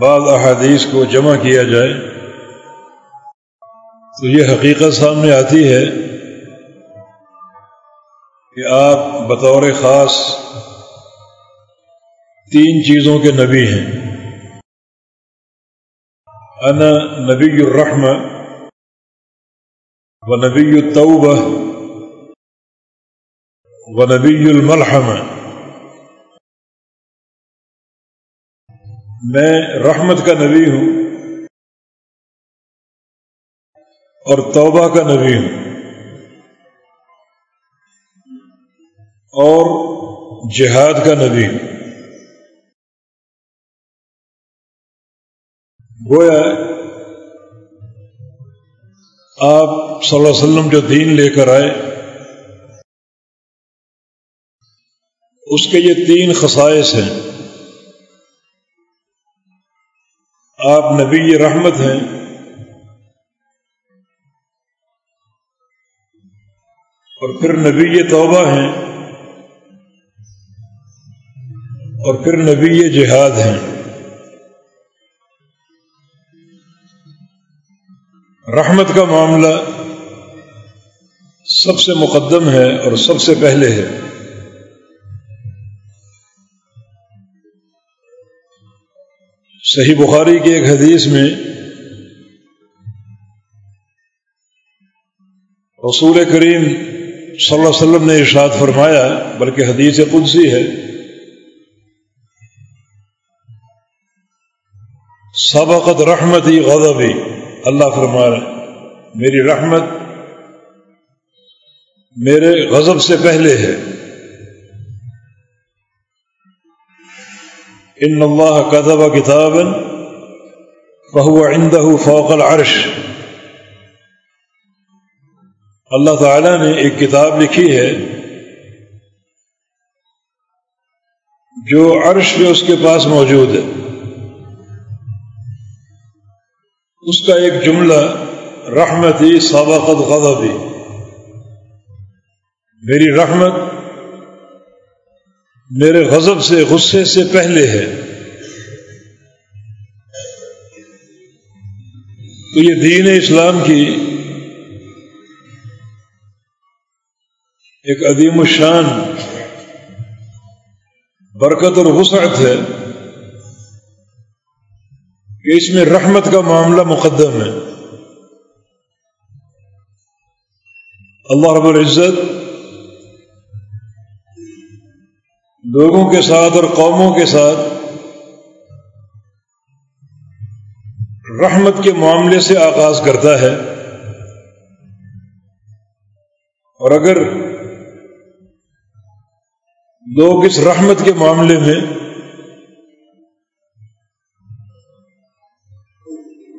بعض احادیث کو جمع کیا جائے تو یہ حقیقت سامنے آتی ہے کہ آپ بطور خاص تین چیزوں کے نبی ہیں۔ انا نبی الرحم و نبی التوبہ و نبی الملحم میں رحمت کا نبی ہوں اور توبہ کا نبی ہوں اور جہاد کا نبی ہوں۔ گویا آپ صلی اللہ علیہ وسلم جو دین لے کر آئے، اس کے یہ تین خصائص ہیں۔ آپ نبی رحمت ہیں۔ اور پھر نبی توبہ ہیں۔ اور پھر نبی جہاد ہیں۔ رحمت کا معاملہ سب سے مقدم ہے اور سب سے پہلے ہے۔ صحیح بخاری کی ایک حدیث میں رسول کریم صلی اللہ علیہ وسلم نے ارشاد فرمایا، بلکہ حدیث قدسی ہے، سبقت رحمتی غضبی، اللہ فرما رہے میری رحمت میرے غضب سے پہلے ہے۔ ان اللہ کتب کتاب فہو عندہ فوق العرش. اللہ تعالی نے ایک کتاب لکھی ہے جو عرش جو اس کے پاس موجود ہے۔ اس کا ایک جملہ، رحمتی سابقت غضبی۔ میری رحمت میرے غضب سے، غصے سے پہلے ہے۔ تو یہ دین اسلام کی ایک عدیم الشان، برکت اور وسعت ہے کہ اس میں رحمت کا معاملہ مقدم ہے۔ اللہ رب العزت لوگوں کے ساتھ اور قوموں کے ساتھ رحمت کے معاملے سے آغاز کرتا ہے۔ اور اگر لوگ اس رحمت کے معاملے میں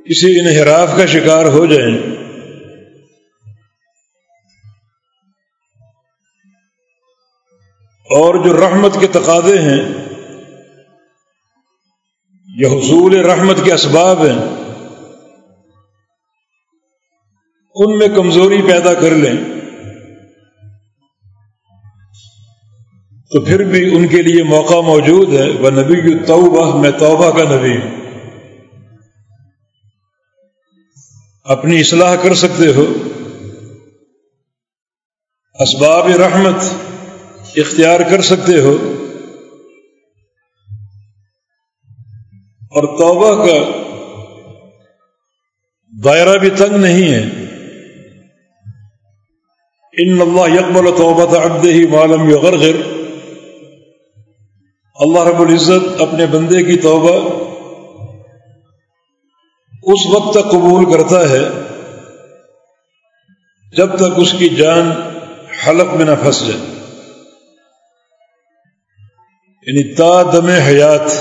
کسی انحراف کا شکار ہو جائیں اور جو رحمت کے تقاضے ہیں، یہ حصول رحمت کے اسباب ہیں، ان میں کمزوری پیدا کر لیں۔ تو پھر بھی ان کے لیے موقع موجود ہے وہ نبی کی توبہ میں توبہ کا نبی ہوں۔ اپنی اصلاح کر سکتے ہو۔ اسباب رحمت۔ اختیار کر سکتے ہو اور توبہ کا دائرہ بھی تنگ نہیں ہے۔ ان اللہ یکمل توبہ عبد ہی معلوم غرغر اللہ رب العزت اپنے بندے کی توبہ اس وقت تک قبول کرتا ہے جب تک اس کی جان حلق میں نہ پھنس جائے۔ یعنی تا دم حیات۔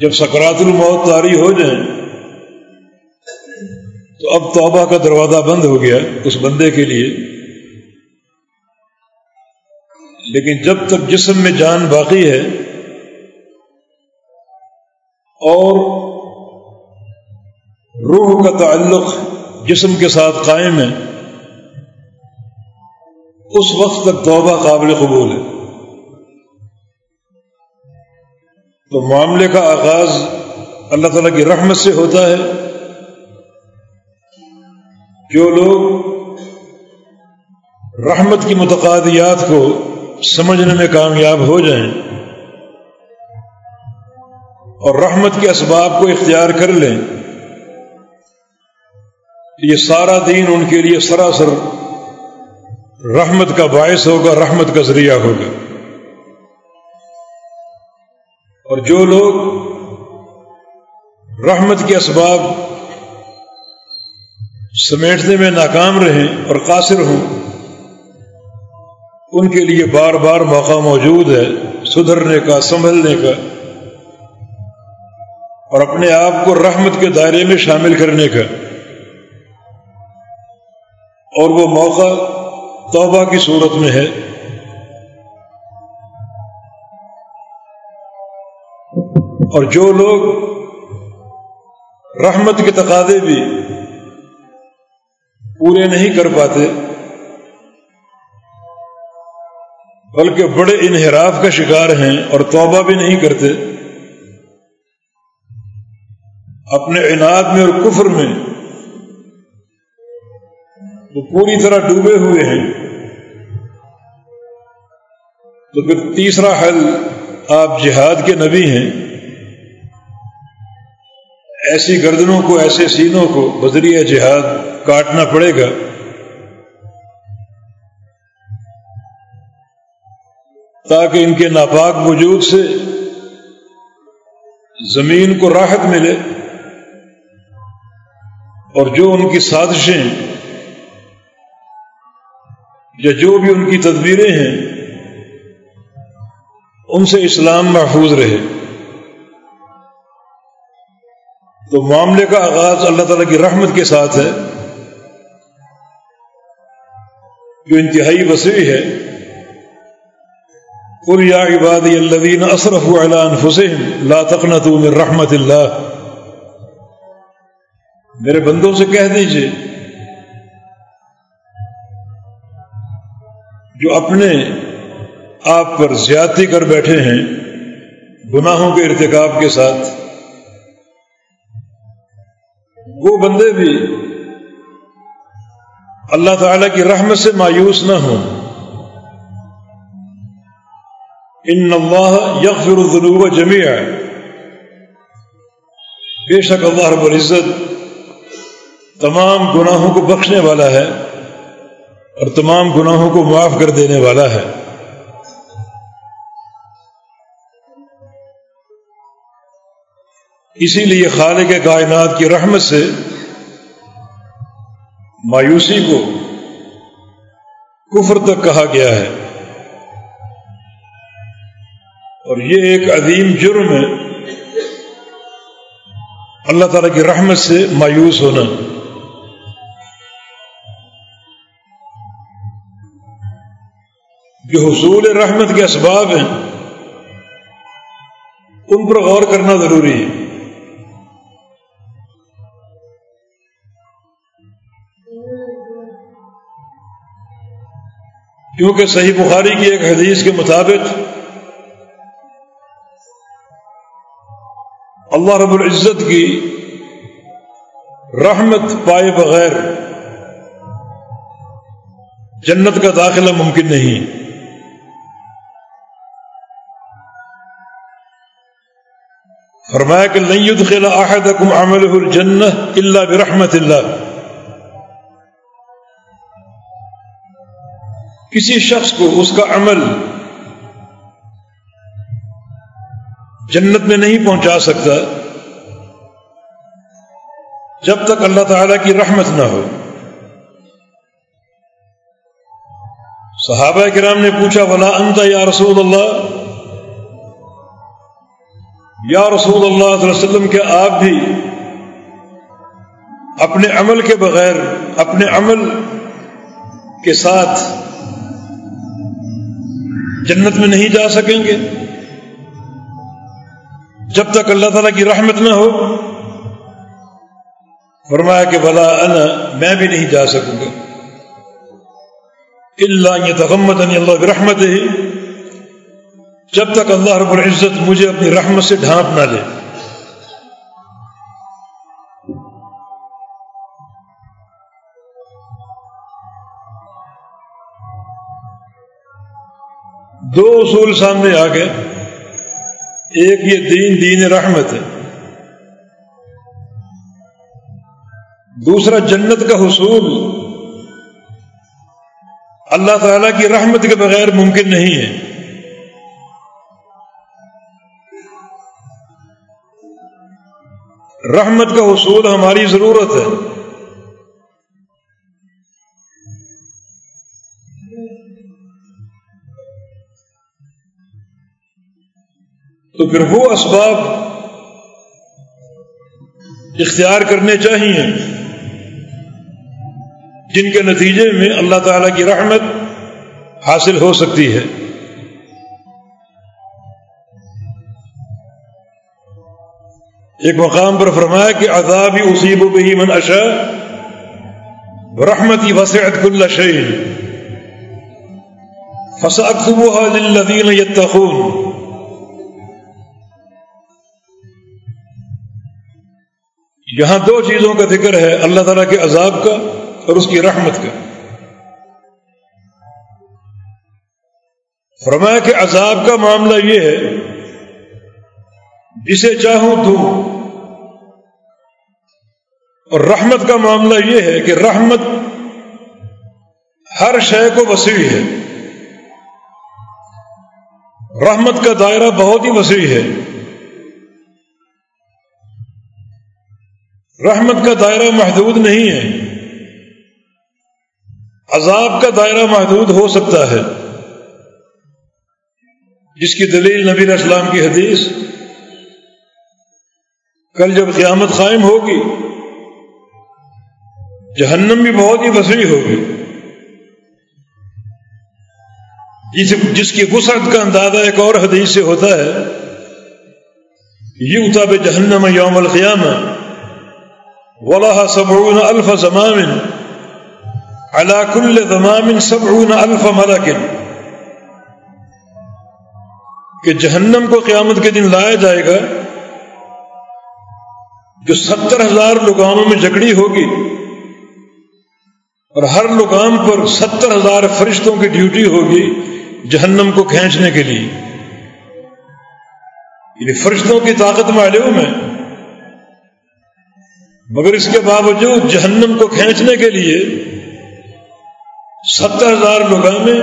جب سکرات الموت تاری ہو جائیں، تو اب توبہ کا دروازہ بند ہو گیا اس بندے کے لیے۔ لیکن جب تک جسم میں جان باقی ہے، اور روح کا تعلق جسم کے ساتھ قائم ہے اس وقت تک توبہ قابل قبول ہے۔ تو معاملے کا آغاز اللہ تعالیٰ کی رحمت سے ہوتا ہے۔ جو لوگ رحمت کی متقادیات کو سمجھنے میں کامیاب ہو جائیں اور رحمت کے اسباب کو اختیار کر لیں، یہ سارا دین ان کے لیے سراسر رحمت کا باعث ہوگا، رحمت کا ذریعہ ہوگا۔ اور جو لوگ رحمت کے اسباب سمیٹنے میں ناکام رہیں اور قاصر ہوں، ان کے لیے بار بار موقع موجود ہے سدھرنے کا، سنبھلنے کا، اور اپنے آپ کو رحمت کے دائرے میں شامل کرنے کا۔ اور وہ موقع توبہ کی صورت میں ہے۔ اور جو لوگ رحمت کے تقاضے بھی پورے نہیں کر پاتے، بلکہ بڑے انحراف کا شکار ہیں اور توبہ بھی نہیں کرتے، اپنے انعد میں اور کفر میں وہ پوری طرح ڈوبے ہوئے ہیں۔ تو پھر تیسرا حل، آپ جہاد کے نبی ہیں۔ ایسی گردنوں کو، ایسے سینوں کو بدریہ جہاد کاٹنا پڑے گا۔ تاکہ ان کے ناپاک وجود سے زمین کو راحت ملے اور جو ان کی سازشیں یا جو بھی ان کی تدبیریں ہیں ان سے اسلام محفوظ رہے۔ تو معاملے کا آغاز اللہ تعالی کی رحمت کے ساتھ ہے۔ جو انتہائی وسیع ہے۔ قل یا عبادی الذین اسرفوا علی انفسهم لا تقنطوا من رحمت اللہ میرے بندوں سے کہہ دیجیے۔ جو اپنے آپ پر زیادتی کر بیٹھے ہیں گناہوں کے ارتکاب کے ساتھ۔ وہ بندے بھی اللہ تعالی کی رحمت سے مایوس نہ ہوں۔ ان اللہ یغفر الذنوب جميعا بے شک اللہ رب العزت تمام گناہوں کو بخشنے والا ہے اور تمام گناہوں کو معاف کر دینے والا ہے۔ اسی لیے خالق کائنات کی رحمت سے مایوسی کو کفر تک کہا گیا ہے۔ اور یہ ایک عظیم جرم ہے۔ اللہ تعالی کی رحمت سے مایوس ہونا۔ جو حصول رحمت کے اسباب ہیں، ان پر غور کرنا ضروری ہے۔ کیونکہ صحیح بخاری کی ایک حدیث کے مطابق اللہ رب العزت کی رحمت پائے بغیر جنت کا داخلہ ممکن نہیں۔ فرمایا کہ نہیں يدخل احدكم عمله الجنہ الا برحمت اللہ۔ کسی شخص کو اس کا عمل جنت میں نہیں پہنچا سکتا جب تک اللہ تعالی کی رحمت نہ ہو۔ صحابہ کرام نے پوچھا، ولا انت یا رسول اللہ یا رسول اللہ صلی اللہ علیہ وسلم کہ آپ بھی اپنے عمل کے بغیر، اپنے عمل کے ساتھ جنت میں نہیں جا سکیں گے۔ جب تک اللہ تعالیٰ کی رحمت نہ ہو۔ فرمایا کہ بلا انا، میں بھی نہیں جا سکوں گا۔ اللہ یہ تغمت اللہ رحمت ہی جب تک اللہ رب العزت مجھے اپنی رحمت سے ڈھانپ نہ لے۔ دو اصول سامنے آ گئے۔ ایک یہ دین دین رحمت ہے۔ دوسرا جنت کا حصول۔ اللہ تعالی کی رحمت کے بغیر ممکن نہیں ہے۔ رحمت کا حصول ہماری ضرورت ہے۔ تو پھر وہ اسباب اختیار کرنے چاہیے جن کے نتیجے میں اللہ تعالی کی رحمت حاصل ہو سکتی ہے۔ ایک مقام پر فرمایا کہ عذاب ہی اصیب بہی من اشا رحمت ہی وسعت کل شعین فساخبها للذین یتقون۔ یہاں دو چیزوں کا ذکر ہے، اللہ تعالیٰ کے عذاب کا اور اس کی رحمت کا۔ فرمایا کہ عذاب کا معاملہ یہ ہے، جسے چاہوں تو۔ اور رحمت کا معاملہ یہ ہے کہ رحمت ہر شے کو وسیع ہے۔ رحمت کا دائرہ بہت ہی وسیع ہے۔ رحمت کا دائرہ محدود نہیں ہے۔ عذاب کا دائرہ محدود ہو سکتا ہے۔ جس کی دلیل نبی اسلام کی حدیث، کل جب قیامت قائم ہوگی، جہنم بھی بہت ہی وسیع ہوگی۔ جس جس کی وسعت کا اندازہ ایک اور حدیث سے ہوتا ہے یہ اتاب جہنم یوم القیامہ۔ ولاح سبعون الف زمام على كل زمام سبعون الف ملکن کہ جہنم کو قیامت کے دن لایا جائے گا جو ستر ہزار لگاموں میں جکڑی ہوگی اور ہر لگام پر ستر ہزار فرشتوں کی ڈیوٹی ہوگی جہنم کو کھینچنے کے لیے۔ یعنی فرشتوں کی طاقت معلوم ہے۔ مگر اس کے باوجود جہنم کو کھینچنے کے لیے ستر ہزار لگامے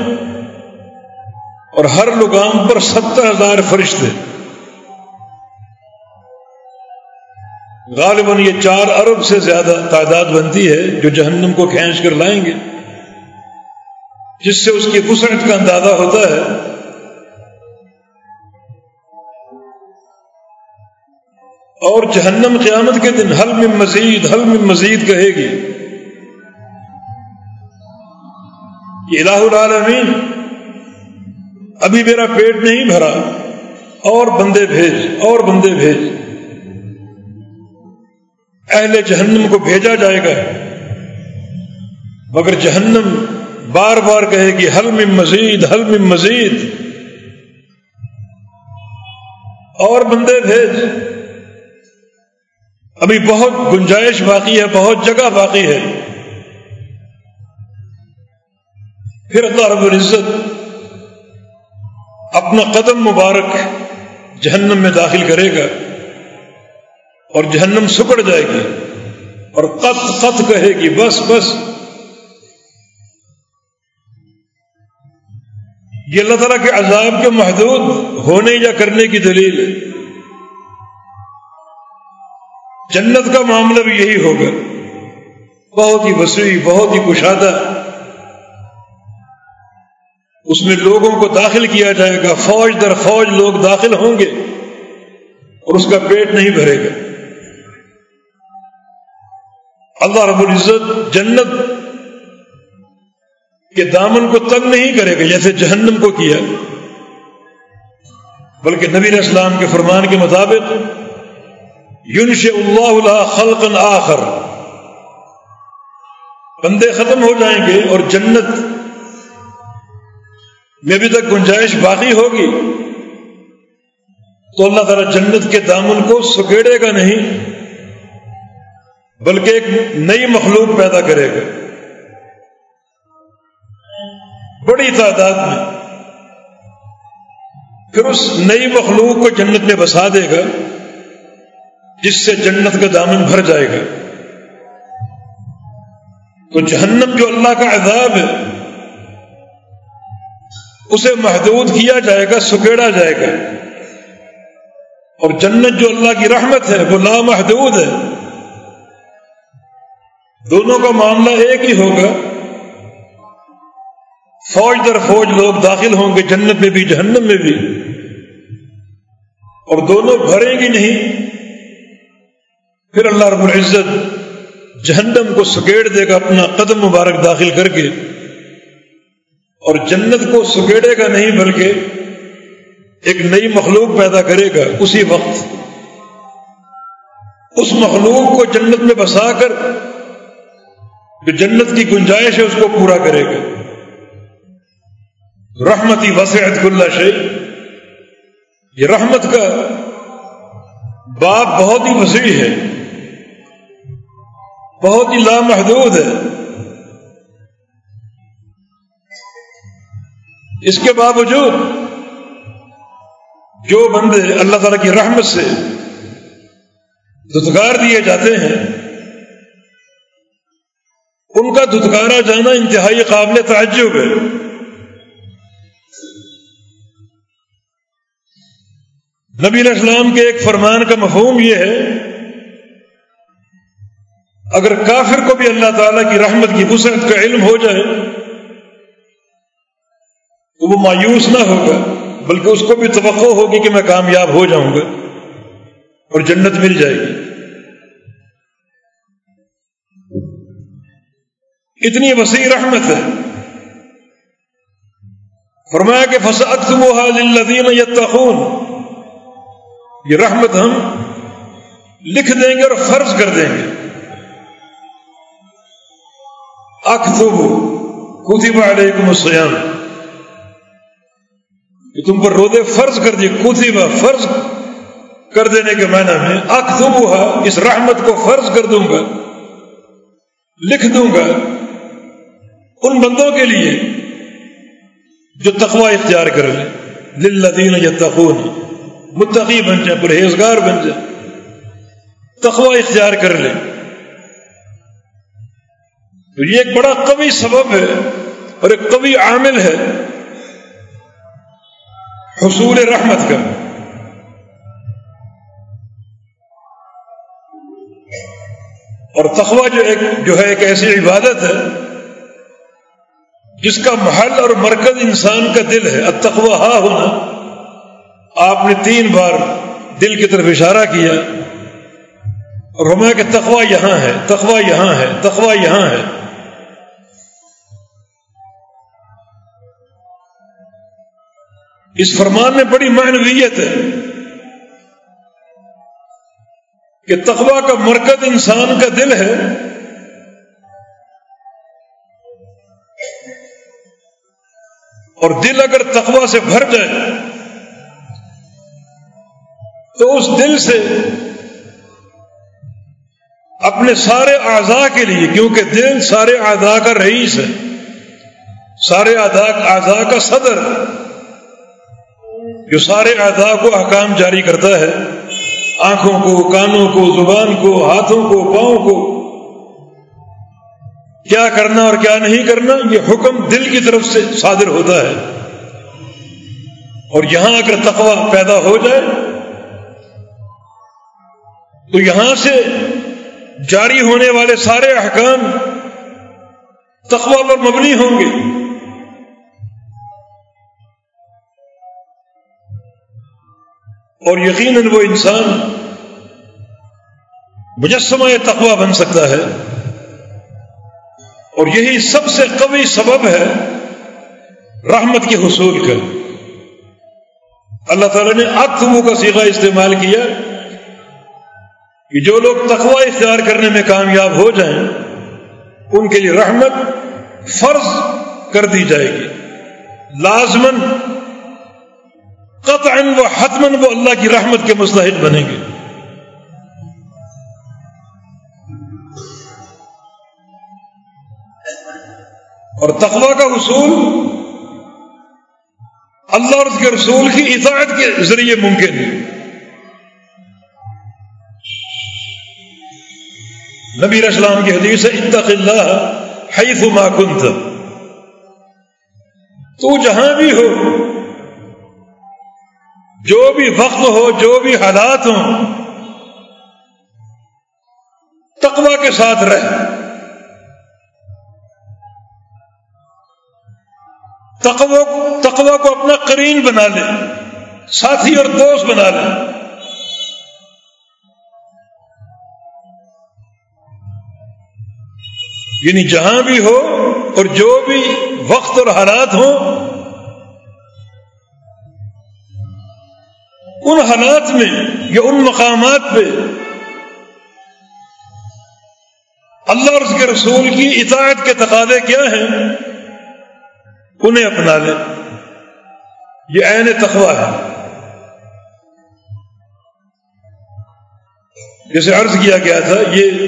اور ہر لگام پر ستر ہزار فرشتے۔ غالباً یہ چار ارب سے زیادہ تعداد بنتی ہے جو جہنم کو کھینچ کر لائیں گے، جس سے اس کی وسعت کا اندازہ ہوتا ہے اور جہنم قیامت کے دن حل میں مزید، حل میں مزید کہے گی کہ الہ العالمین، ابھی میرا پیٹ نہیں بھرا، اور بندے بھیج، اور بندے بھیج۔ اہل جہنم کو بھیجا جائے گا۔ مگر جہنم بار بار کہے گی، حل میں مزید، حل میں مزید۔ اور بندے بھیج۔ ابھی بہت گنجائش باقی ہے، بہت جگہ باقی ہے۔ پھر اللہ رب العزت اپنا قدم مبارک جہنم میں داخل کرے گا اور جہنم سکڑ جائے گی اور قط قط کہے گی، بس بس۔ یہ اللہ تعالیٰ کے عذاب کے محدود ہونے یا کرنے کی دلیل ہے۔ جنت کا معاملہ بھی یہی ہوگا۔ بہت ہی وسیع، بہت ہی کشادہ۔ اس میں لوگوں کو داخل کیا جائے گا۔ فوج در فوج لوگ داخل ہوں گے اور اس کا پیٹ نہیں بھرے گا۔ اللہ رب العزت جنت کے دامن کو تنگ نہیں کرے گا، جیسے جہنم کو کیا۔ بلکہ نبی اسلام کے فرمان کے مطابق یونش اللہ خلق آخر. بندے ختم ہو جائیں گے اور جنت میں ابھی تک گنجائش باقی ہوگی. تو اللہ تعالیٰ جنت کے دامن کو سکیڑے گا نہیں، بلکہ ایک نئی مخلوق پیدا کرے گا۔ بڑی تعداد میں پھر اس نئی مخلوق کو جنت میں بسا دے گا۔ جس سے جنت کا دامن بھر جائے گا۔ تو جہنم جو اللہ کا عذاب ہے، اسے محدود کیا جائے گا، سکیڑا جائے گا۔ اور جنت جو اللہ کی رحمت ہے، وہ لامحدود ہے۔ دونوں کا معاملہ ایک ہی ہوگا۔ فوج در فوج لوگ داخل ہوں گے، جنت میں بھی، جہنم میں بھی۔ اور دونوں بھریں گی نہیں۔ پھر اللہ رب العزت جہنم کو سکیڑ دے گا، اپنا قدم مبارک داخل کر کے، اور جنت کو سکیڑے گا نہیں، بلکہ ایک نئی مخلوق پیدا کرے گا اسی وقت۔ اس مخلوق کو جنت میں بسا کر، جو جنت کی گنجائش ہے، اس کو پورا کرے گا۔ رحمتی وسعت اللہ شیخ یہ رحمت کا باب بہت ہی وسیع ہے۔ بہت ہی لامحدود ہے۔ اس کے باوجود جو بندے اللہ تعالی کی رحمت سے دتکار دیے جاتے ہیں، ان کا دتکارا جانا انتہائی قابل تعجب ہے۔ نبی علیہ السلام کے ایک فرمان کا مفہوم یہ ہے اگر کافر کو بھی اللہ تعالی کی رحمت کی وسعت کا علم ہو جائے، تو وہ مایوس نہ ہوگا، بلکہ اس کو بھی توقع ہوگی کہ میں کامیاب ہو جاؤں گا اور جنت مل جائے گی۔ اتنی وسیع رحمت ہے۔ فرمایا کہ فساد تم وہ یہ رحمت ہم لکھ دیں گے اور فرض کر دیں گے۔ اختب کتب علیکم السلام کہ تم پر رودے فرض کر دیے، کتب، فرض کر دینے کے معنی میں اختب اس رحمت کو فرض کر دوں گا، لکھ دوں گا ان بندوں کے لیے جو تقوی اختیار کر لیں۔ للذین یتقون، متقی بن جائیں، پرہیزگار بن جائیں، تقوی اختیار کر لیں۔ تو یہ ایک بڑا قوی سبب ہے اور ایک قوی عامل ہے حصول رحمت کا۔ اور تخوا جو ایک جو ہے ایک ایسی عبادت ہے، جس کا محل اور مرکز انسان کا دل ہے۔ اتخوا ہا ہونا آپ نے تین بار دل کی طرف اشارہ کیا اور ہمیں کہ تخوا یہاں ہے تخوا یہاں ہے تخوا یہاں ہے۔ اس فرمان میں بڑی معنویت ہے کہ تقوا کا مرکز انسان کا دل ہے اور دل اگر تقوا سے بھر جائے تو اس دل سے اپنے سارے اعضاء کے لیے، کیونکہ دل سارے اعضاء کا رئیس ہے، سارے اعضاء کا صدر۔ ہے جو سارے اعضاء کو احکام جاری کرتا ہے، آنکھوں کو، کانوں کو، زبان کو، ہاتھوں کو، پاؤں کو۔ کیا کرنا اور کیا نہیں کرنا، یہ حکم دل کی طرف سے صادر ہوتا ہے۔ اور یہاں اگر تقوی پیدا ہو جائے، تو یہاں سے جاری ہونے والے سارے احکام تقوی پر مبنی ہوں گے۔ اور یقیناً وہ انسان مجسمہ تقوی بن سکتا ہے۔ اور یہی سب سے قوی سبب ہے رحمت کے حصول کا۔ اللہ تعالی نے اتمو کا سیکھا استعمال کیا کہ جو لوگ تقوی اختیار کرنے میں کامیاب ہو جائیں، ان کے لیے رحمت فرض کر دی جائے گی۔ لازمن قطعا و حتمن وہ اللہ کی رحمت کے مستحق بنیں گے۔ اور تقوی کا حصول اللہ اور اس کے رسول کی اطاعت کے ذریعے ممکن ہے۔ نبی اسلام کی حدیث ہے، اتق اللہ حیث ما کنت۔ تو جہاں بھی ہو جو بھی وقت ہو، جو بھی حالات ہوں، تقوی کے ساتھ رہ۔ تقوی تقوی کو اپنا کرین بنا لے، ساتھی اور دوست بنا لے۔ یعنی جہاں بھی ہو اور جو بھی وقت اور حالات ہوں ان حالات میں یا ان مقامات پہ اللہ اور اس کے رسول کی اطاعت کے تقاضے کیا ہیں، انہیں اپنا لے یہ عین تخوا ہے۔ جیسے عرض کیا گیا تھا، یہ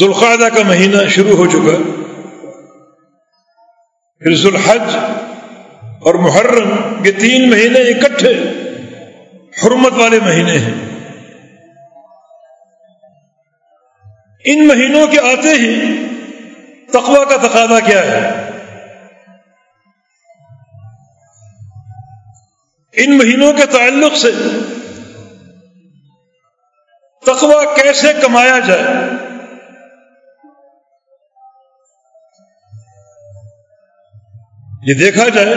ذوالقادہ کا مہینہ شروع ہو چکا۔ پھر ذوالحج اور محرم یہ تین مہینے اکٹھے حرمت والے مہینے ہیں۔ ان مہینوں کے آتے ہی تقوی کا تقاضا کیا ہے۔ ان مہینوں کے تعلق سے تقوی کیسے کمایا جائے۔ یہ دیکھا جائے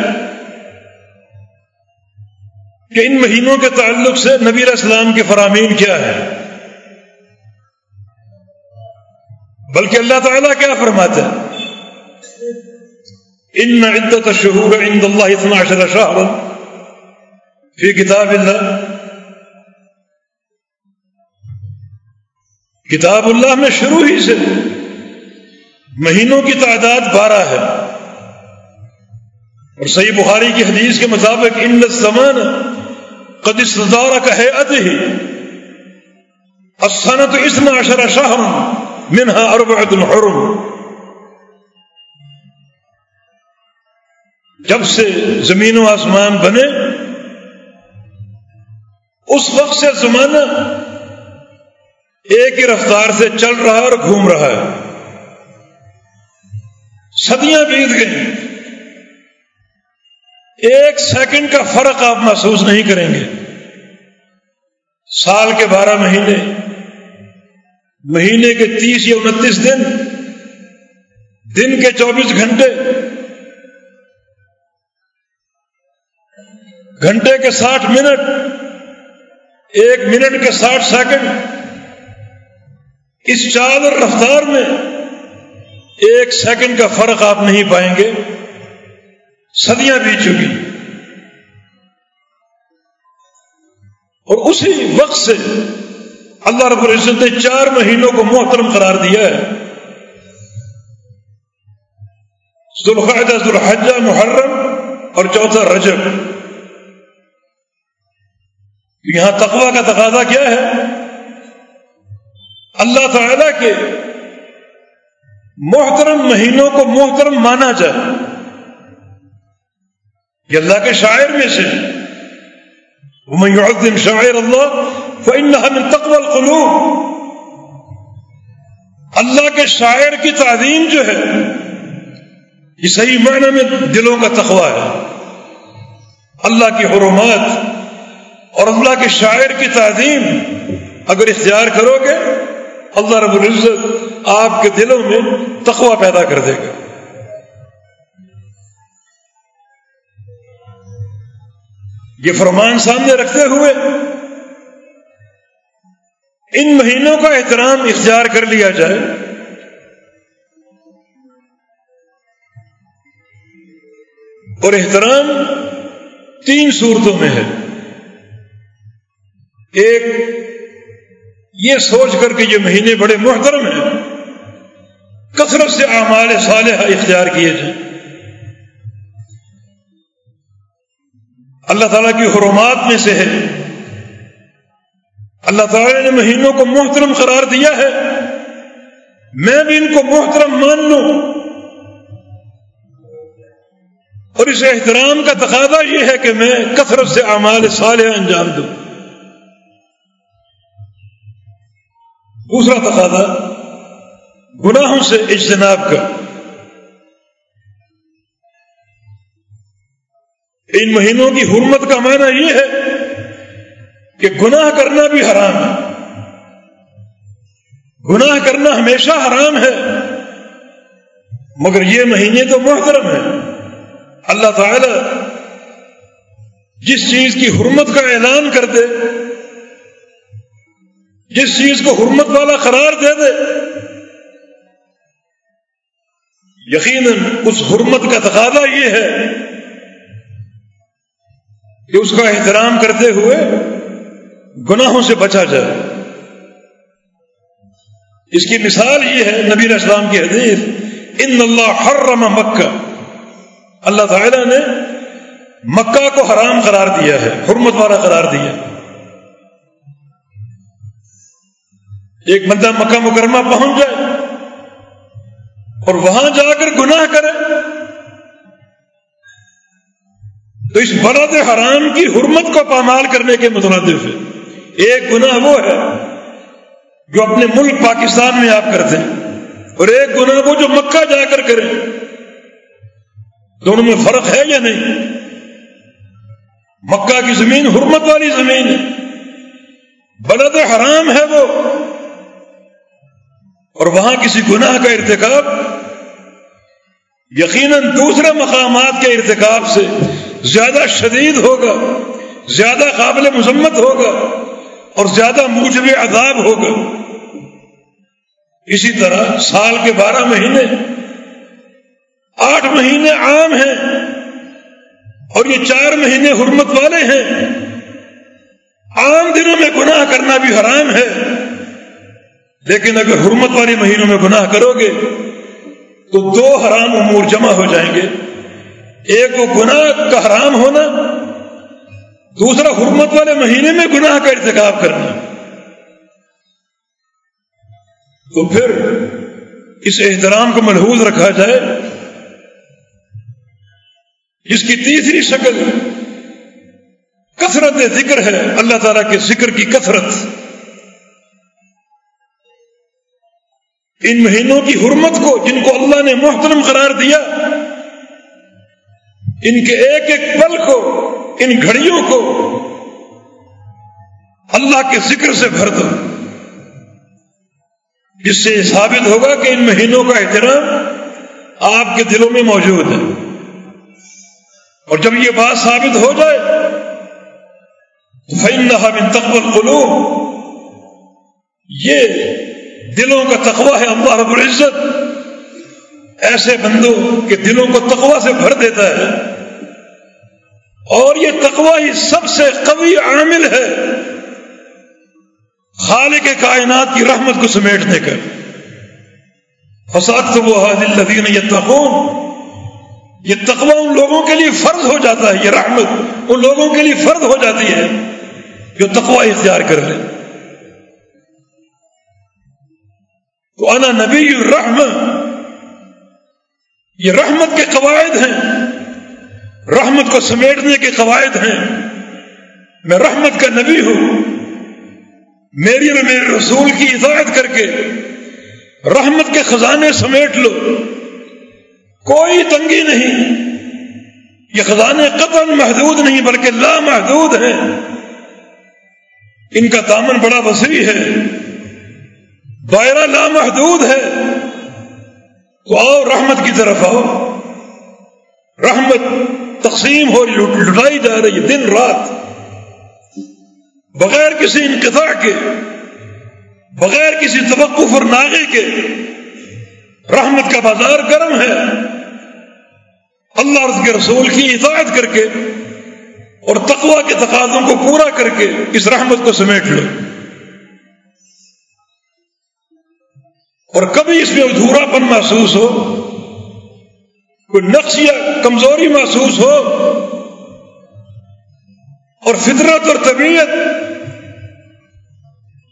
کہ ان مہینوں کے تعلق سے نبی علیہ السلام کی فرامین کیا ہے؟ بلکہ اللہ تعالیٰ کیا فرماتا ہے؟ ان عدت شہور عند اللہ اتنا عشر شہر فی کتاب اللہ. کتاب اللہ میں شروع ہی سے مہینوں کی تعداد بارہ ہے۔ اور صحیح بخاری کی حدیث کے مطابق ان زمان قد استدار کا ہے اد ہی اسنت اسم اشر شاہ منہا اربعت الحرم. جب سے زمین و آسمان بنے، اس وقت سے زمانہ ایک ہی رفتار سے چل رہا اور گھوم رہا ہے۔ صدیاں بیت گئی ایک سیکنڈ کا فرق آپ محسوس نہیں کریں گے۔ سال کے بارہ مہینے مہینے کے تیس یا انتیس دن دن کے چوبیس گھنٹے۔ گھنٹے کے ساٹھ منٹ، ایک منٹ کے ساٹھ سیکنڈ۔ اس چال اور رفتار میں ایک سیکنڈ کا فرق آپ نہیں پائیں گے۔ صدیاں بیت چکی۔ اور اسی وقت سے اللہ رب العزت نے چار مہینوں کو محترم قرار دیا ہے۔ ذوالقاعدہ ذوالحجہ، محرم اور چوتھا رجب۔ یہاں تقوی کا تقاضا کیا ہے؟ اللہ تعالی کے محترم مہینوں کو محترم مانا جائے۔ یہ اللہ کے شاعر میں سے ومن يعظم شاعر اللہ فإنها من تقوى القلوب۔ اللہ کے شاعر کی تعظیم جو ہے، یہ صحیح معنی میں دلوں کا تقوی ہے۔ اللہ کی حرمات اور اللہ کے شاعر کی تعظیم اگر اختیار کرو گے، اللہ رب العزت آپ کے دلوں میں تقوی پیدا کر دے گا۔ یہ فرمان سامنے رکھتے ہوئے ان مہینوں کا احترام اختیار کر لیا جائے۔ اور احترام تین صورتوں میں ہے۔ ایک، یہ سوچ کر کے یہ مہینے بڑے محترم ہیں، کثرت سے اعمال صالحہ اختیار کیے جائیں۔ اللہ تعالیٰ کی حرمات میں سے ہے۔ اللہ تعالیٰ نے مہینوں کو محترم قرار دیا ہے۔ میں بھی ان کو محترم مان لوں۔ اور اس احترام کا تقاضا یہ ہے کہ میں کثرت سے اعمال صالح انجام دوں۔ دوسرا تقاضا، گناہوں سے اجتناب کا ان مہینوں کی حرمت کا معنی یہ ہے کہ گناہ کرنا بھی حرام ہے۔ گناہ کرنا ہمیشہ حرام ہے۔ مگر یہ مہینے تو محترم ہیں۔ اللہ تعالی جس چیز کی حرمت کا اعلان کر دے جس چیز کو حرمت والا قرار دے دے، یقیناً اس حرمت کا تقاضا یہ ہے کہ اس کا احترام کرتے ہوئے گناہوں سے بچا جائے۔ اس کی مثال یہ ہے نبی اسلام کی حدیث، ان اللہ حرم مکہ اللہ تعالی نے مکہ کو حرام قرار دیا ہے، حرمت والا قرار دیا۔ ایک بندہ مکہ مکرمہ پہنچ جائے اور وہاں جا کر گناہ کرے۔ تو اس برد حرام کی حرمت کو پامال کرنے کے مترادف ہے ایک گناہ وہ ہے جو اپنے ملک پاکستان میں آپ کرتے ہیں اور ایک گناہ وہ جو مکہ جا کر کریں دونوں میں فرق ہے یا نہیں؟ مکہ کی زمین حرمت والی زمین ہے۔ بلد حرام ہے وہ۔ اور وہاں کسی گناہ کا ارتکاب، یقیناً دوسرے مقامات کے ارتکاب سے زیادہ شدید ہوگا، زیادہ قابل مذمت ہوگا اور زیادہ موجب عذاب ہوگا۔ اسی طرح سال کے بارہ مہینے، آٹھ مہینے عام ہیں اور یہ چار مہینے حرمت والے ہیں۔ عام دنوں میں گناہ کرنا بھی حرام ہے، لیکن اگر حرمت والے مہینوں میں گناہ کرو گے تو دو حرام امور جمع ہو جائیں گے۔ ایک وہ گناہ کا حرام ہونا، دوسرا حرمت والے مہینے میں گناہ کا ارتکاب کرنا۔ تو پھر اس احترام کو ملحوظ رکھا جائے۔ اس کی تیسری شکل کثرت ذکر ہے، اللہ تعالی کے ذکر کی کثرت۔ ان مہینوں کی حرمت کو، جن کو اللہ نے محترم قرار دیا ان کے ایک ایک پل کو، ان گھڑیوں کو اللہ کے ذکر سے بھر دو۔ جس سے ثابت ہوگا کہ ان مہینوں کا احترام آپ کے دلوں میں موجود ہے۔ اور جب یہ بات ثابت ہو جائے تو فن بن تقبل قلو یہ دلوں کا تقوی ہے، اللہ رب العزت۔ ایسے بندوں کے دلوں کو تقوی سے بھر دیتا ہے۔ اور یہ تقوی ہی سب سے قوی عامل ہے۔ خالق کائنات کی رحمت کو سمیٹنے کا۔ فساد تو وہ حاضل لدین یہ تقون یہ تقوی ان لوگوں کے لیے فرض ہو جاتا ہے، یہ رحمت ان لوگوں کے لیے فرض ہو جاتی ہے جو تقوی اختیار کر لیں۔ تو انا نبی الرحم یہ رحمت کے قواعد ہیں۔ رحمت کو سمیٹنے کے قواعد ہیں۔ میں رحمت کا نبی ہوں۔ میری اور میرے رسول کی اطاعت کر کے رحمت کے خزانے سمیٹ لو۔ کوئی تنگی نہیں۔ یہ خزانے قطن محدود نہیں، بلکہ لامحدود ہیں۔ ان کا دامن بڑا وسیع ہے۔ دائرہ لامحدود ہے۔ تو آؤ رحمت کی طرف آؤ۔ رحمت تقسیم ہو لٹائی جا رہی ہے، دن رات۔ بغیر کسی انقطاع کے، بغیر کسی توقف اور ناغے کے، رحمت کا بازار گرم ہے۔ اللہ اور کے رسول کی اطاعت کر کے اور تقوا کے تقاضوں کو پورا کر کے اس رحمت کو سمیٹ لو۔ اور کبھی اس میں ادھورا پن محسوس ہو، کوئی نقص یا کمزوری محسوس ہو، اور فطرت اور طبیعت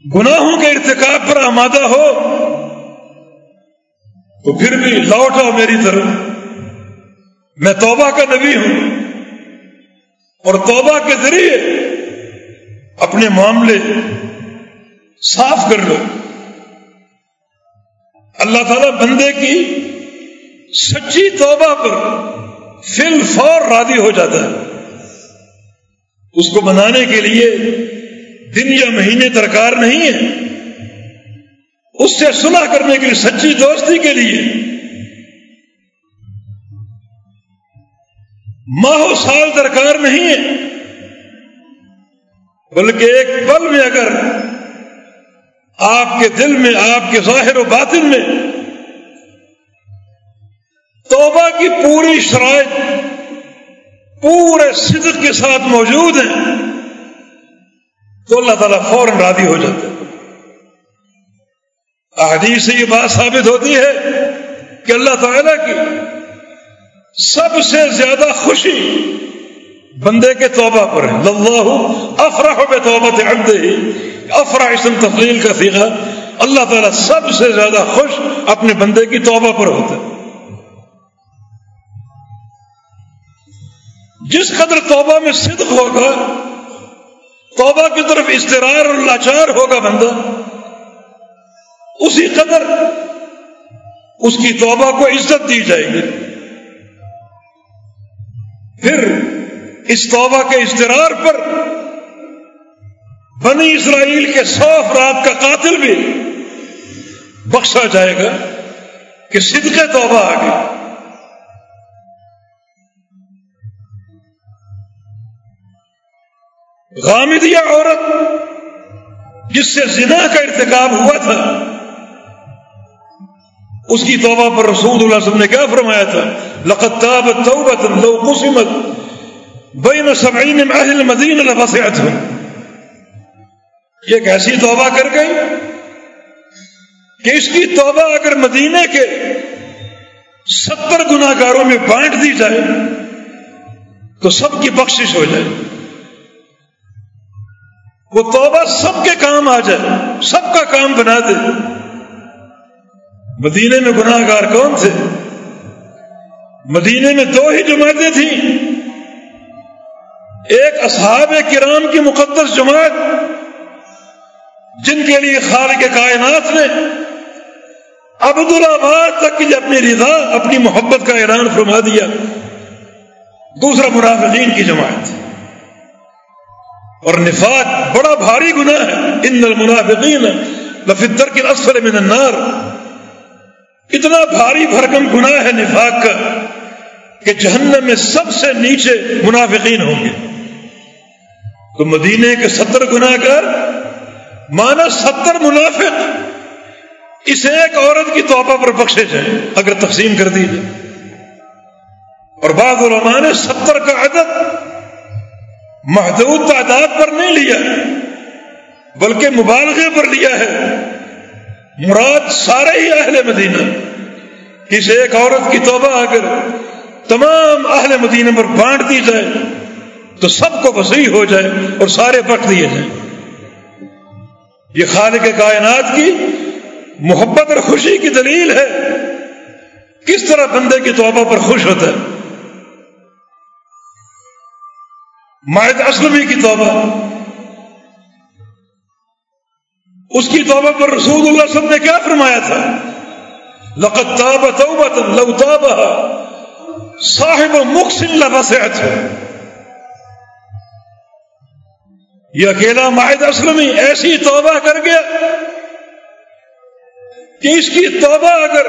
گناہوں کے ارتکاب پر آمادہ ہو، تو پھر بھی لوٹ آؤ میری طرف۔ میں توبہ کا نبی ہوں اور توبہ کے ذریعے اپنے معاملے صاف کر لو اللہ تعالی بندے کی سچی توبہ پر فل فور راضی ہو جاتا ہے۔ اس کو بنانے کے لیے دن یا مہینے درکار نہیں ہے۔ اس سے صلح کرنے کے لیے، سچی دوستی کے لیے۔ ماہ و سال درکار نہیں ہے۔ بلکہ ایک پل میں اگر آپ کے دل میں، آپ کے ظاہر و باطن میں توبہ کی پوری شرائط، پورے صدق کے ساتھ موجود ہیں تو اللہ تعالیٰ فوراً راضی ہو جاتا ہے۔ احادیث سے یہ بات ثابت ہوتی ہے کہ اللہ تعالیٰ کی سب سے زیادہ خوشی بندے کے توبہ پر ہے۔ اللہ افراح بے توبہ تھے ہی افراح اسم تفلیل کا سیکھا اللہ تعالیٰ سب سے زیادہ خوش اپنے بندے کی توبہ پر ہوتا ہے۔ جس قدر توبہ میں صدق ہوگا، توبہ کی طرف استرار اور لاچار ہوگا بندہ، اسی قدر اس کی توبہ کو عزت دی جائے گی۔ پھر اس توبہ کے استرار پر بنی اسرائیل کے سو افراد کا قاتل بھی بخشا جائے گا کہ صدق توبہ آ گئی۔ غامدیہ عورت جس سے زنا کا ارتکاب ہوا تھا، اس کی توبہ پر رسول اللہ علیہ وسلم نے کیا فرمایا تھا؟ لقتاب توبت لو قسمت بین سبعین اہل مدین لفسعت یہ ایک ایسی توبہ کر گئی کہ اس کی توبہ اگر مدینے کے ستر گناگاروں میں بانٹ دی جائے تو سب کی بخشش ہو جائے۔ وہ توبہ سب کے کام آ جائے، سب کا کام بنا دے۔ مدینے میں گناہ گار کون تھے؟ مدینے میں دو ہی جماعتیں تھیں۔ ایک اصحاب کرام کی مقدس جماعت جن کے لیے خالق کائنات نے عبد الآباد تک کی اپنی رضا، اپنی محبت کا اعلان فرما دیا۔ دوسرا منافقین کی جماعت۔ اور نفاق بڑا بھاری گناہ ہے۔ ان المنافقین لفدر کے اسفل من النار۔ اتنا بھاری بھرکم گناہ ہے نفاق کا کہ جہنم میں سب سے نیچے منافقین ہوں گے۔ تو مدینے کے ستر گناہ کر مانا ستر منافق اس ایک عورت کی توبہ پر بخشے جائیں، اگر تقسیم کر دی جائے۔ اور بعض علماء نے ستر کا عدد محدود تعداد پر نہیں لیا، بلکہ مبالغے پر لیا ہے۔ مراد سارے ہی اہل مدینہ۔ کسی ایک عورت کی توبہ آ کر تمام اہل مدینہ پر بانٹ دی جائے، تو سب کو وسیع ہو جائے اور سارے بٹ دیے جائیں۔ یہ خالق کائنات کی محبت اور خوشی کی دلیل ہے۔ کس طرح بندے کی توبہ پر خوش ہوتا ہے؟ مائد اسلمی کی توبہ۔ اس کی توبہ پر رسول اللہ صلی اللہ علیہ وسلم نے کیا فرمایا تھا؟ لقت تاب توبت لو تاب صاحب مخصل لبسعت یہ اکیلا مائد اسلمی ایسی توبہ کر گیا کہ اس کی توبہ اگر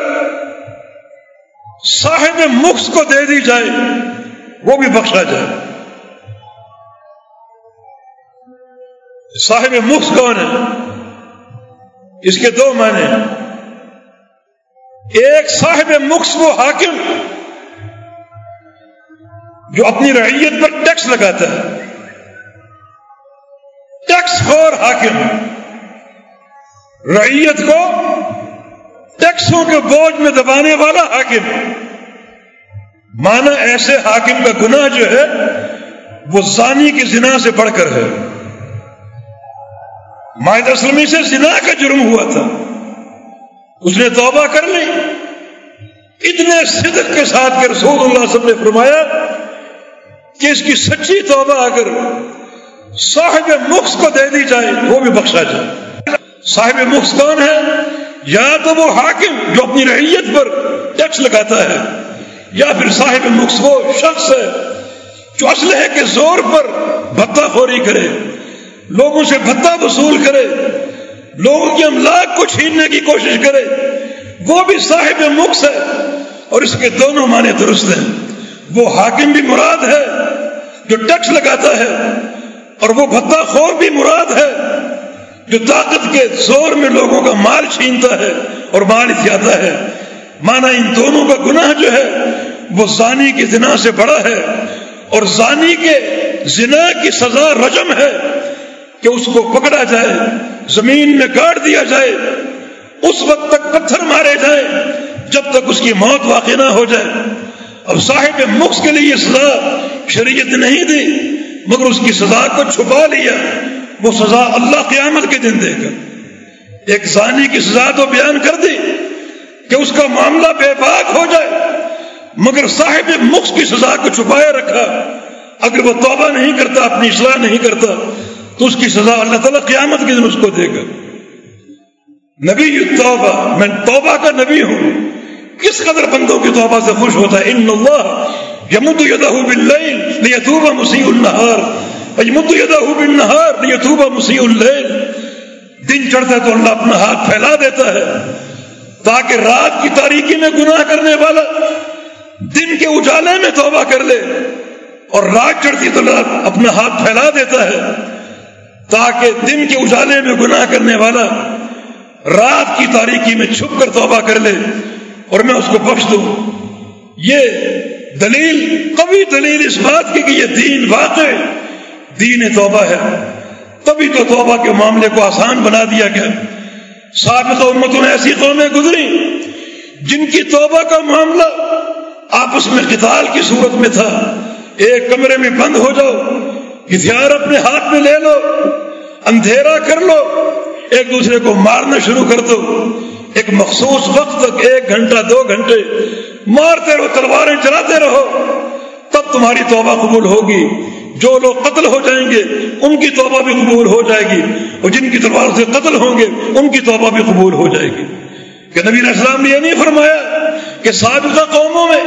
صاحب مخص کو دے دی جائے، وہ بھی بخشا جائے۔ صاحب مخ کون ہے؟ اس کے دو معنی ایک صاحب مخص وہ حاکم جو اپنی رعیت پر ٹیکس لگاتا ہے۔ حاکم رعیت کو ٹیکسوں کے بوجھ میں دبانے والا حاکم مانا ایسے حاکم کا گناہ جو ہے، وہ زانی کی زنا سے بڑھ کر ہے۔ ماہد اسلمی سے زنا کا جرم ہوا تھا۔ اس نے توبہ کر لی۔ اتنے صدق کے ساتھ کہ رسول اللہ صلی اللہ علیہ وسلم نے فرمایا کہ اس کی سچی توبہ اگر صاحب مخص کو دے دی جائے، وہ بھی بخشا جائے۔ صاحب مخص کون ہے، یا تو وہ حاکم جو اپنی رعیت پر ٹیکس لگاتا ہے، یا پھر صاحب مخص وہ شخص ہے جو اسلحے کے زور پر بھتا خوری کرے، لوگوں سے بھتا وصول کرے، لوگوں کی املاک کو چھیننے کی کوشش کرے۔ وہ بھی صاحب مخص ہے اور اس کے دونوں معنی درست ہیں۔ وہ حاکم بھی مراد ہے جو ٹیکس لگاتا ہے اور وہ بھتا خور بھی مراد ہے جو طاقت کے زور میں لوگوں کا مال چھینتا ہے اور مال جاتا ہے۔ مانا ان دونوں کا گناہ جو ہے، وہ زانی کی زنا سے بڑا ہے اور زانی کے زنا کی سزا رجم ہے کہ اس کو پکڑا جائے، زمین میں گاڑ دیا جائے، اس وقت تک پتھر مارے جائیں جب تک اس کی موت واقع نہ ہو جائے۔ اب صاحب مخص کے لیے یہ سزا شریعت نہیں دی۔ مگر اس کی سزا کو چھپا لیا۔ وہ سزا اللہ قیامت کے دن دے گا۔ ایک زانی کی سزا تو بیان کر دی کہ اس کا معاملہ بے باک ہو جائے، مگر صاحب مخص کی سزا کو چھپائے رکھا۔ اگر وہ توبہ نہیں کرتا، اپنی اصلاح نہیں کرتا، تو اس کی سزا اللہ تعالیٰ قیامت کے دن اس کو دے گا۔ نبی توبہ، میں توبہ کا نبی ہوں۔ کس قدر بندوں کی توبہ سے خوش ہوتا ہے؟ ان اللہ یمد یدہ باللیل لیتوب مسیح النہار یمد یدہ بالنہار لیتوب مسیح اللیل دن چڑھتا ہے تو اللہ اپنا ہاتھ پھیلا دیتا ہے تاکہ رات کی تاریکی میں گناہ کرنے والا دن کے اجالے میں توبہ کر لے اور رات چڑھتی تو اللہ اپنا ہاتھ پھیلا دیتا ہے تاکہ دن کے اجالے میں گناہ کرنے والا رات کی تاریکی میں چھپ کر توبہ کر لے اور میں اس کو بخش دوں۔ یہ دلیل، کبھی دلیل اس بات کی کہ یہ دین واقع دین توبہ ہے۔ تبھی تو توبہ کے معاملے کو آسان بنا دیا گیا۔ سابق امتوں نے ایسی قومیں گزری جن کی توبہ کا معاملہ آپس میں قتال کی صورت میں تھا۔ ایک کمرے میں بند ہو جاؤ، ہتھیار اپنے ہاتھ میں لے لو، اندھیرا کر لو، ایک دوسرے کو مارنا شروع کر دو۔ ایک مخصوص وقت تک ایک گھنٹہ، دو گھنٹے مارتے رہو، تلواریں چلاتے رہو، تب تمہاری توبہ قبول ہوگی۔ جو لوگ قتل ہو جائیں گے، ان کی توبہ بھی قبول ہو جائے گی۔ اور جن کی تلوار سے قتل ہوں گے، ان کی توبہ بھی قبول ہو جائے گی۔ کہ نبی السلام نے یہ نہیں فرمایا کہ سابقہ قوموں میں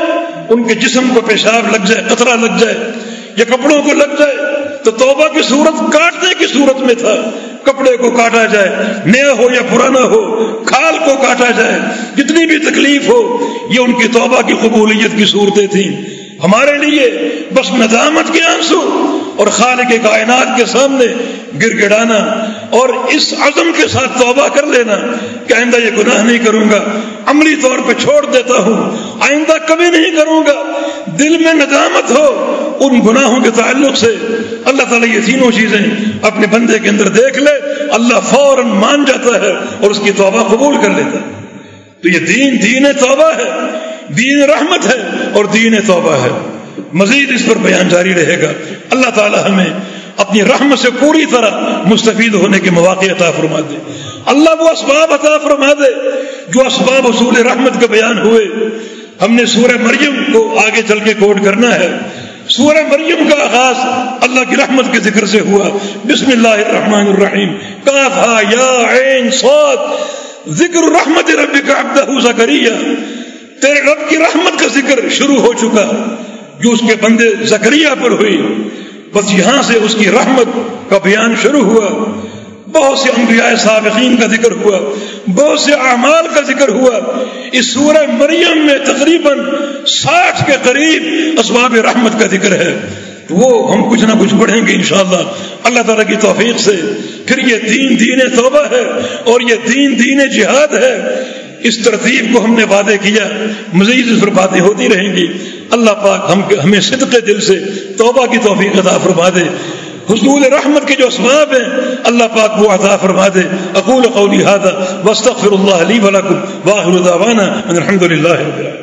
ان کے جسم کو پیشاب لگ جائے، قطرہ لگ جائے یا کپڑوں کو لگ جائے، تو توبہ کی صورت کاٹنے کی صورت میں تھا۔ کپڑے کو کاٹا جائے، نیا ہو یا پرانا ہو، کھال کو کاٹا جائے، جتنی بھی تکلیف ہو، یہ ان کی توبہ کی قبولیت کی صورتیں تھیں۔ ہمارے لیے بس ندامت کے آنسو اور خالق کائنات کے سامنے گر گڑانا اور اس عزم کے ساتھ توبہ کر لینا کہ آئندہ یہ گناہ نہیں کروں گا، عملی طور پہ چھوڑ دیتا ہوں، آئندہ کبھی نہیں کروں گا۔ دل میں ندامت ہو ان گناہوں کے تعلق سے۔ اللہ تعالیٰ یہ تینوں چیزیں اپنے بندے کے اندر دیکھ لے، اللہ فوراً مان جاتا ہے اور اس کی توبہ قبول کر لیتا ہے۔ تو یہ دین دین توبہ ہے۔ دین رحمت ہے اور دین توبہ ہے۔ مزید اس پر بیان جاری رہے گا۔ اللہ تعالی ہمیں اپنی رحمت سے پوری طرح مستفید ہونے کے مواقع عطا فرما دے۔ اللہ وہ اسباب عطا فرما دے جو اسباب اصول رحمت کے بیان ہوئے۔ ہم نے سورہ مریم کو آگے چل کے کوٹ کرنا ہے۔ سورہ مریم کا آغاز اللہ کی رحمت کے ذکر سے ہوا۔ بسم اللہ الرحمن الرحیم۔ کافا یا عین صاد۔ ذکر الرحمت رب کا عبدہ زکریہ تیرے رب کی رحمت کا ذکر شروع ہو چکا۔ جو اس کے بندے زکریہ پر ہوئی، بس یہاں سے اس کی رحمت کا بیان شروع ہوا۔ بہت سے انبیاء سابقین کا ذکر ہوا، بہت سے اعمال کا ذکر ہوا۔ اس سورہ مریم میں تقریباً ساٹھ کے قریب اسباب رحمت کا ذکر ہے۔ تو وہ ہم کچھ نہ کچھ پڑھیں گے انشاءاللہ۔ اللہ تعالیٰ کی توفیق سے۔ پھر یہ دین دین توبہ ہے اور یہ دین دین جہاد ہے۔ اس ترتیب کو ہم نے وعدے کیا، مزید اس پر باتیں ہوتی رہیں گی۔ اللہ پاک ہم ہمیں صدق دل سے توبہ کی توفیق عطا فرما دے۔ حضول رحمت کے جو اسباب ہیں، اللہ پاک وہ عطا فرما دے۔ اقول قولی هذا، واستغفر الله لي ولكم واخر دعوانا ان الحمد لله رب العالمين